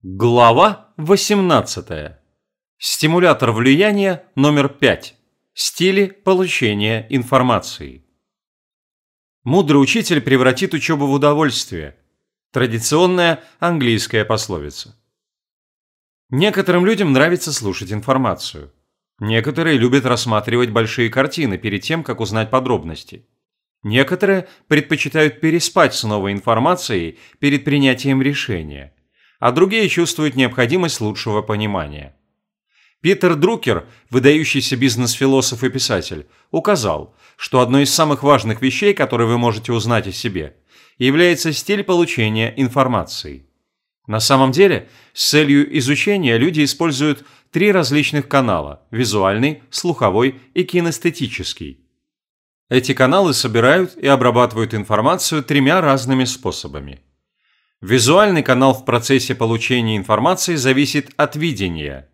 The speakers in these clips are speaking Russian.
Глава 18. Стимулятор влияния номер 5. Стили получения информации. Мудрый учитель превратит учебу в удовольствие. Традиционная английская пословица. Некоторым людям нравится слушать информацию. Некоторые любят рассматривать большие картины перед тем, как узнать подробности. Некоторые предпочитают переспать с новой информацией перед принятием решения – а другие чувствуют необходимость лучшего понимания. Питер Друкер, выдающийся бизнес-философ и писатель, указал, что одной из самых важных вещей, которые вы можете узнать о себе, является стиль получения информации. На самом деле, с целью изучения люди используют три различных канала – визуальный, слуховой и кинестетический. Эти каналы собирают и обрабатывают информацию тремя разными способами – Визуальный канал в процессе получения информации зависит от видения.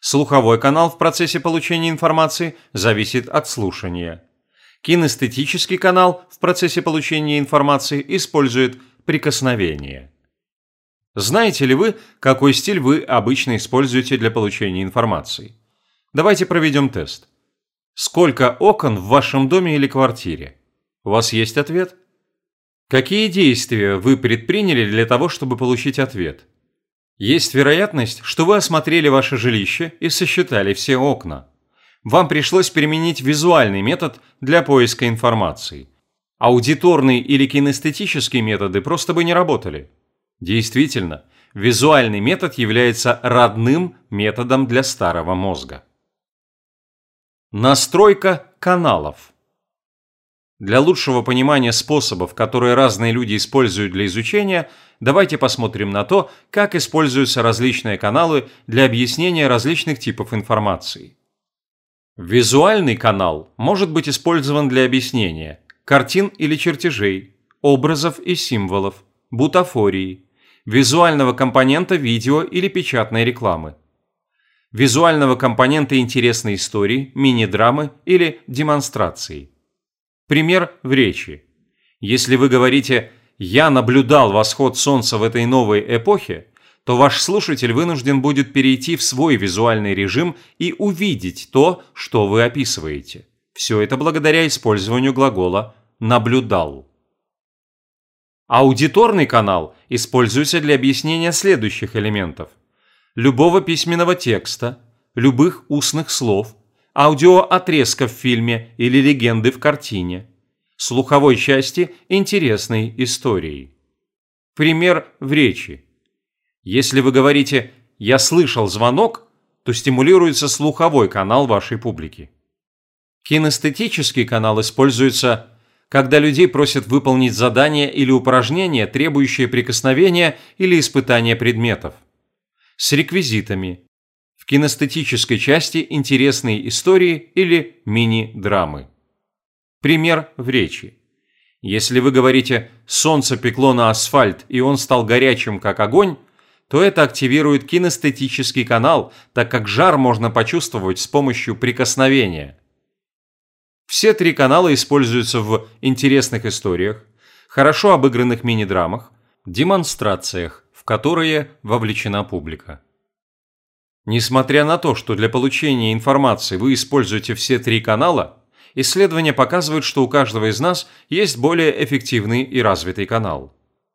Слуховой канал в процессе получения информации зависит от слушания. Кинестетический канал в процессе получения информации использует прикосновение. Знаете ли вы, какой стиль вы обычно используете для получения информации? Давайте проведем тест. Сколько окон в вашем доме или квартире? У вас есть ответ? Какие действия вы предприняли для того, чтобы получить ответ? Есть вероятность, что вы осмотрели ваше жилище и сосчитали все окна. Вам пришлось применить визуальный метод для поиска информации. Аудиторный или кинестетические методы просто бы не работали. Действительно, визуальный метод является родным методом для старого мозга. Настройка каналов. Для лучшего понимания способов, которые разные люди используют для изучения, давайте посмотрим на то, как используются различные каналы для объяснения различных типов информации. Визуальный канал может быть использован для объяснения картин или чертежей, образов и символов, бутафории, визуального компонента видео или печатной рекламы, визуального компонента интересной истории, мини-драмы или демонстрации – Пример в речи. Если вы говорите «я наблюдал восход солнца в этой новой эпохе», то ваш слушатель вынужден будет перейти в свой визуальный режим и увидеть то, что вы описываете. Все это благодаря использованию глагола «наблюдал». Аудиторный канал используется для объяснения следующих элементов. Любого письменного текста, любых устных слов – аудиоотрезка в фильме или легенды в картине, слуховой части интересной истории. Пример в речи. Если вы говорите «я слышал звонок», то стимулируется слуховой канал вашей публики. Кинестетический канал используется, когда людей просят выполнить задание или упражнение, требующее прикосновения или испытания предметов. С реквизитами, кинестетической части интересные истории или мини-драмы. Пример в речи. Если вы говорите «солнце пекло на асфальт, и он стал горячим, как огонь», то это активирует кинестетический канал, так как жар можно почувствовать с помощью прикосновения. Все три канала используются в интересных историях, хорошо обыгранных мини-драмах, демонстрациях, в которые вовлечена публика. Несмотря на то, что для получения информации вы используете все три канала, исследования показывают, что у каждого из нас есть более эффективный и развитый канал.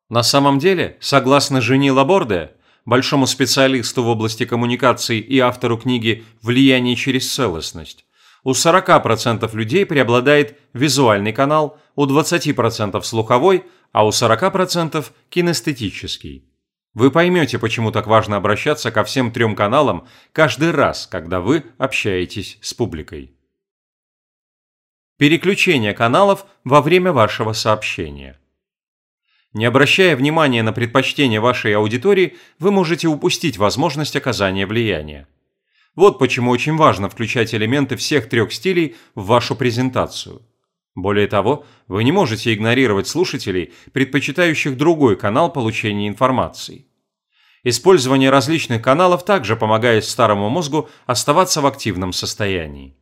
На самом деле, согласно Жени Лаборде, большому специалисту в области коммуникаций и автору книги «Влияние через целостность», у 40% людей преобладает визуальный канал, у 20% слуховой, а у 40% кинестетический. Вы поймете, почему так важно обращаться ко всем трем каналам каждый раз, когда вы общаетесь с публикой. Переключение каналов во время вашего сообщения. Не обращая внимания на предпочтения вашей аудитории, вы можете упустить возможность оказания влияния. Вот почему очень важно включать элементы всех трех стилей в вашу презентацию. Более того, вы не можете игнорировать слушателей, предпочитающих другой канал получения информации. Использование различных каналов также помогает старому мозгу оставаться в активном состоянии.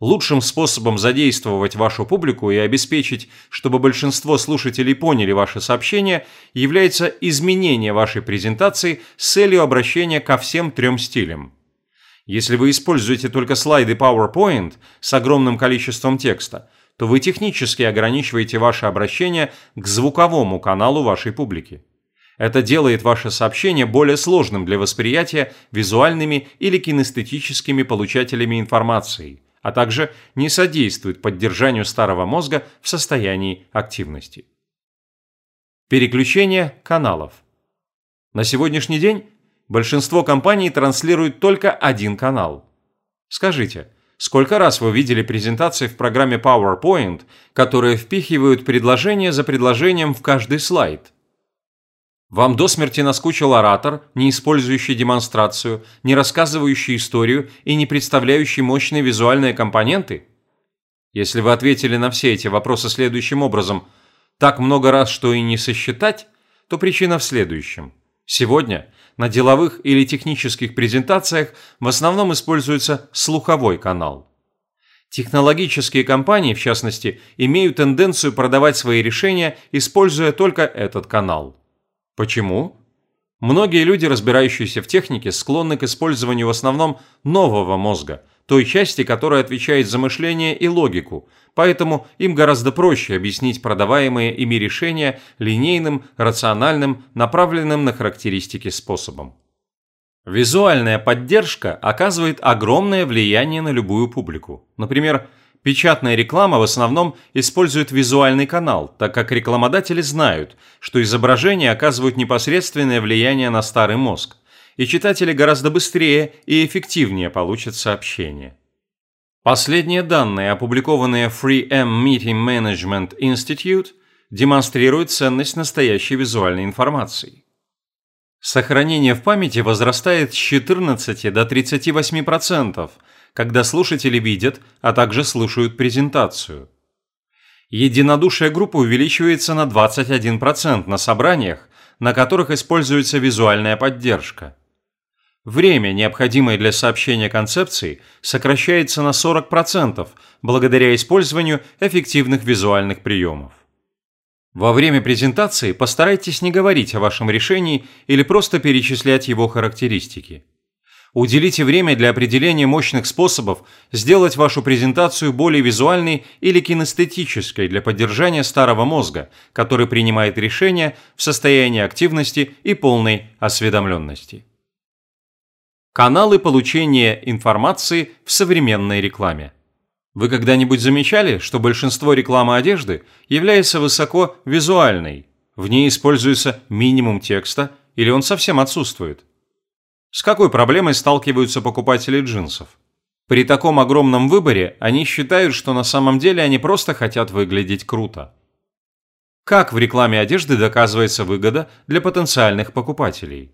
Лучшим способом задействовать вашу публику и обеспечить, чтобы большинство слушателей поняли ваше сообщение, является изменение вашей презентации с целью обращения ко всем трем стилям. Если вы используете только слайды PowerPoint с огромным количеством текста, то вы технически ограничиваете ваше обращение к звуковому каналу вашей публики. Это делает ваше сообщение более сложным для восприятия визуальными или кинестетическими получателями информации, а также не содействует поддержанию старого мозга в состоянии активности. Переключение каналов. На сегодняшний день большинство компаний транслируют только один канал. Скажите, сколько раз вы видели презентации в программе PowerPoint, которые впихивают предложение за предложением в каждый слайд? Вам до смерти наскучил оратор, не использующий демонстрацию, не рассказывающий историю и не представляющий мощные визуальные компоненты? Если вы ответили на все эти вопросы следующим образом «так много раз, что и не сосчитать», то причина в следующем. Сегодня на деловых или технических презентациях в основном используется слуховой канал. Технологические компании, в частности, имеют тенденцию продавать свои решения, используя только этот канал. Почему? Многие люди, разбирающиеся в технике, склонны к использованию в основном нового мозга, той части, которая отвечает за мышление и логику, поэтому им гораздо проще объяснить продаваемые ими решения линейным, рациональным, направленным на характеристики способом. Визуальная поддержка оказывает огромное влияние на любую публику. Например, Печатная реклама в основном использует визуальный канал, так как рекламодатели знают, что изображения оказывают непосредственное влияние на старый мозг, и читатели гораздо быстрее и эффективнее получат сообщение. Последние данные, опубликованные в 3M Meeting Management Institute, демонстрируют ценность настоящей визуальной информации. Сохранение в памяти возрастает с 14 до 38%, когда слушатели видят, а также слушают презентацию. Единодушие группы увеличивается на 21% на собраниях, на которых используется визуальная поддержка. Время, необходимое для сообщения концепции, сокращается на 40% благодаря использованию эффективных визуальных приемов. Во время презентации постарайтесь не говорить о вашем решении или просто перечислять его характеристики. Уделите время для определения мощных способов сделать вашу презентацию более визуальной или кинестетической для поддержания старого мозга, который принимает решения в состоянии активности и полной осведомленности. Каналы получения информации в современной рекламе. Вы когда-нибудь замечали, что большинство рекламы одежды является высоко визуальной? В ней используется минимум текста или он совсем отсутствует? С какой проблемой сталкиваются покупатели джинсов? При таком огромном выборе они считают, что на самом деле они просто хотят выглядеть круто. Как в рекламе одежды доказывается выгода для потенциальных покупателей?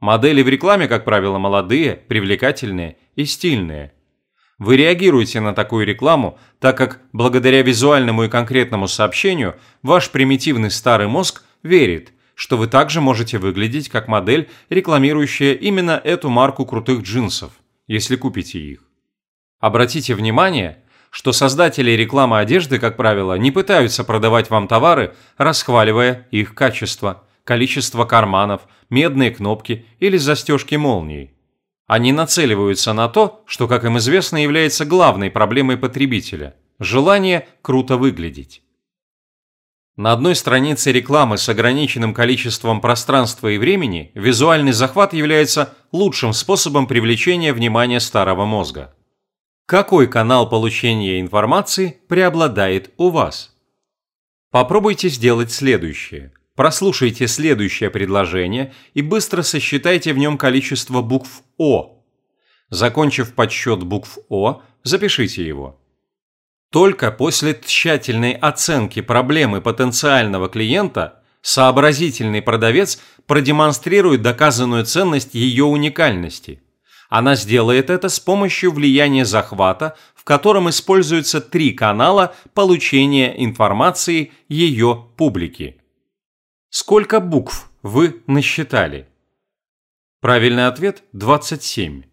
Модели в рекламе, как правило, молодые, привлекательные и стильные. Вы реагируете на такую рекламу, так как благодаря визуальному и конкретному сообщению ваш примитивный старый мозг верит – что вы также можете выглядеть как модель, рекламирующая именно эту марку крутых джинсов, если купите их. Обратите внимание, что создатели рекламы одежды, как правило, не пытаются продавать вам товары, расхваливая их качество, количество карманов, медные кнопки или застежки молний. Они нацеливаются на то, что, как им известно, является главной проблемой потребителя – желание круто выглядеть. На одной странице рекламы с ограниченным количеством пространства и времени визуальный захват является лучшим способом привлечения внимания старого мозга. Какой канал получения информации преобладает у вас? Попробуйте сделать следующее. Прослушайте следующее предложение и быстро сосчитайте в нем количество букв «О». Закончив подсчет букв «О», запишите его. Только после тщательной оценки проблемы потенциального клиента сообразительный продавец продемонстрирует доказанную ценность ее уникальности. Она сделает это с помощью влияния захвата, в котором используются три канала получения информации ее публики. Сколько букв вы насчитали? Правильный ответ – 27.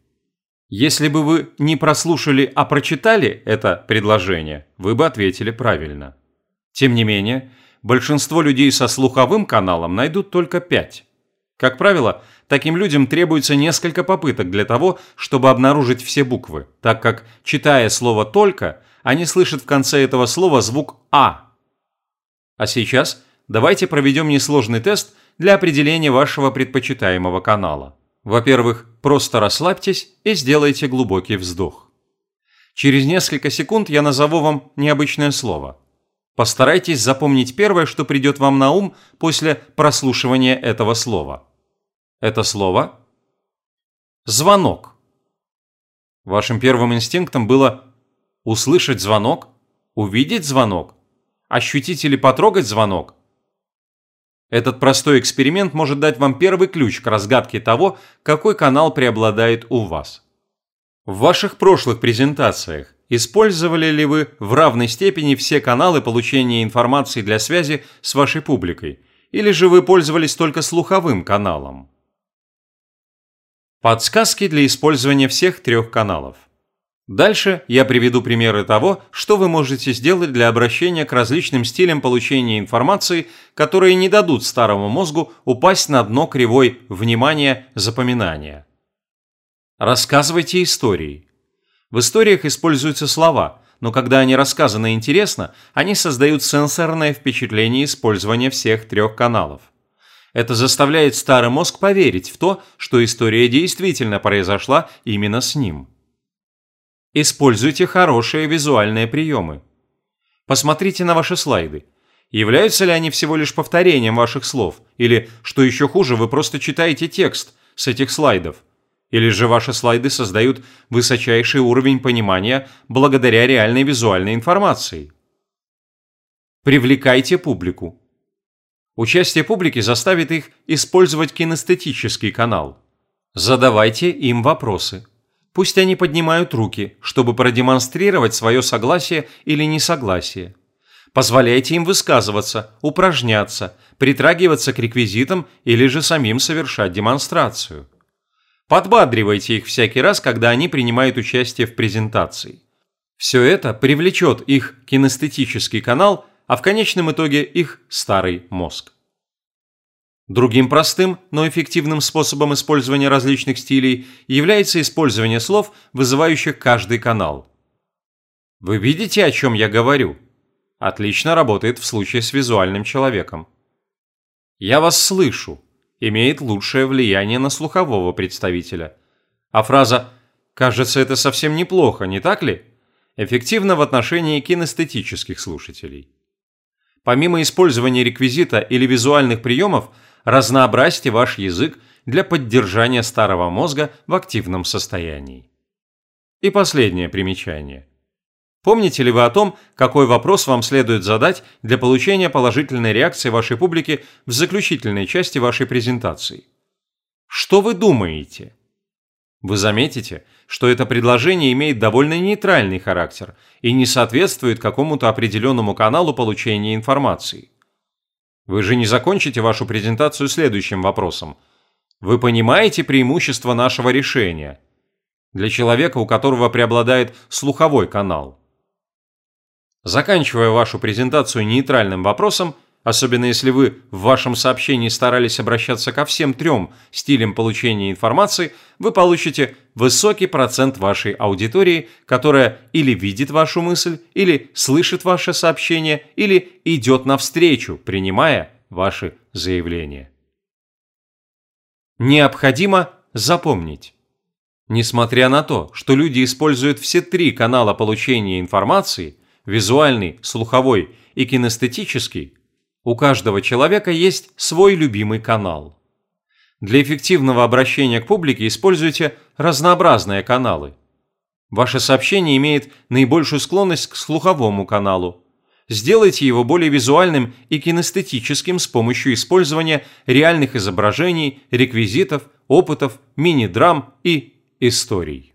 Если бы вы не прослушали, а прочитали это предложение, вы бы ответили правильно. Тем не менее, большинство людей со слуховым каналом найдут только 5. Как правило, таким людям требуется несколько попыток для того, чтобы обнаружить все буквы, так как, читая слово «только», они слышат в конце этого слова звук «а». А сейчас давайте проведем несложный тест для определения вашего предпочитаемого канала. Во-первых, просто расслабьтесь и сделайте глубокий вздох. Через несколько секунд я назову вам необычное слово. Постарайтесь запомнить первое, что придет вам на ум после прослушивания этого слова. Это слово – звонок. Вашим первым инстинктом было услышать звонок, увидеть звонок, ощутить или потрогать звонок. Этот простой эксперимент может дать вам первый ключ к разгадке того, какой канал преобладает у вас. В ваших прошлых презентациях использовали ли вы в равной степени все каналы получения информации для связи с вашей публикой, или же вы пользовались только слуховым каналом? Подсказки для использования всех трех каналов. Дальше я приведу примеры того, что вы можете сделать для обращения к различным стилям получения информации, которые не дадут старому мозгу упасть на дно кривой внимания запоминания. Рассказывайте истории. В историях используются слова, но когда они рассказаны интересно, они создают сенсорное впечатление использования всех трех каналов. Это заставляет старый мозг поверить в то, что история действительно произошла именно с ним. Используйте хорошие визуальные приемы. Посмотрите на ваши слайды. Являются ли они всего лишь повторением ваших слов? Или, что еще хуже, вы просто читаете текст с этих слайдов? Или же ваши слайды создают высочайший уровень понимания благодаря реальной визуальной информации? Привлекайте публику. Участие публики заставит их использовать кинестетический канал. Задавайте им вопросы. Пусть они поднимают руки, чтобы продемонстрировать свое согласие или несогласие. Позволяйте им высказываться, упражняться, притрагиваться к реквизитам или же самим совершать демонстрацию. Подбадривайте их всякий раз, когда они принимают участие в презентации. Все это привлечет их кинестетический канал, а в конечном итоге их старый мозг. Другим простым, но эффективным способом использования различных стилей является использование слов, вызывающих каждый канал. Вы видите, о чем я говорю? Отлично работает в случае с визуальным человеком. «Я вас слышу» имеет лучшее влияние на слухового представителя. А фраза «кажется, это совсем неплохо, не так ли?» эффективна в отношении кинестетических слушателей. Помимо использования реквизита или визуальных приемов – разнообразьте ваш язык для поддержания старого мозга в активном состоянии. И последнее примечание. Помните ли вы о том, какой вопрос вам следует задать для получения положительной реакции вашей публики в заключительной части вашей презентации? Что вы думаете? Вы заметите, что это предложение имеет довольно нейтральный характер и не соответствует какому-то определенному каналу получения информации. Вы же не закончите вашу презентацию следующим вопросом. Вы понимаете преимущество нашего решения? Для человека, у которого преобладает слуховой канал. Заканчивая вашу презентацию нейтральным вопросом, особенно если вы в вашем сообщении старались обращаться ко всем трем стилям получения информации, вы получите высокий процент вашей аудитории, которая или видит вашу мысль, или слышит ваше сообщение, или идет навстречу, принимая ваши заявления. Необходимо запомнить. Несмотря на то, что люди используют все три канала получения информации – визуальный, слуховой и кинестетический – у каждого человека есть свой любимый канал. Для эффективного обращения к публике используйте разнообразные каналы. Ваше сообщение имеет наибольшую склонность к слуховому каналу. Сделайте его более визуальным и кинестетическим с помощью использования реальных изображений, реквизитов, опытов, мини-драм и историй.